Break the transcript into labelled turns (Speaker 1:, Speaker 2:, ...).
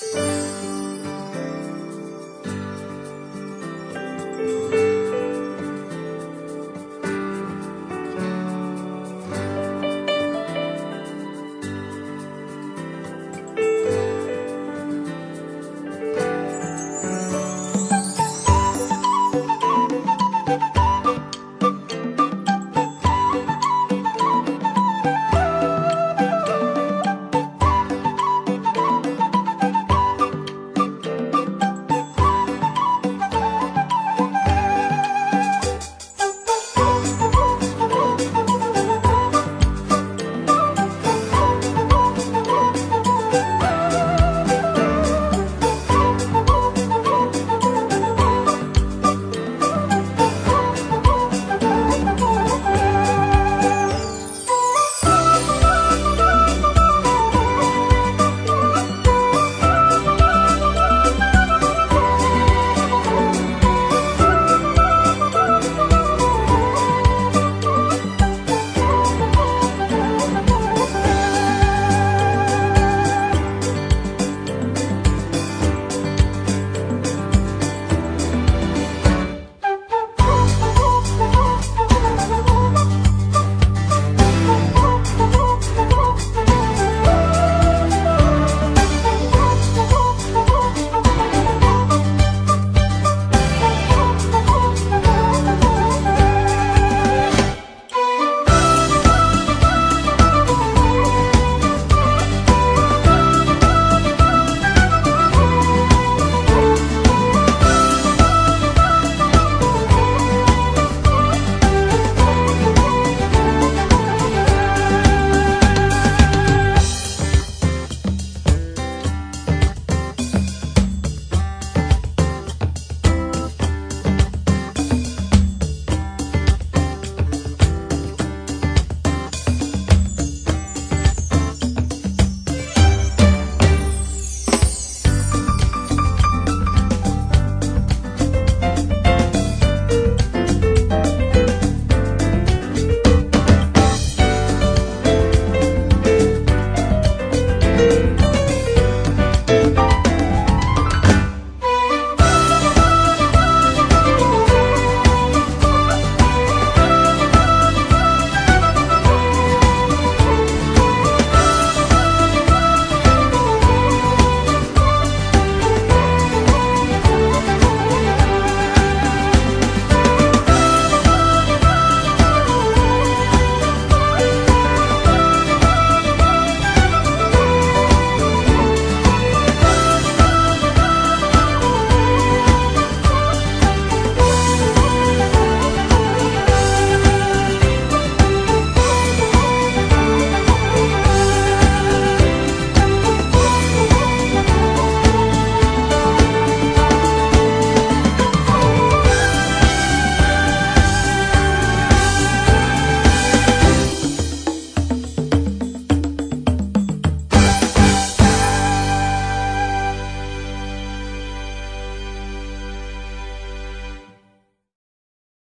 Speaker 1: Peace. You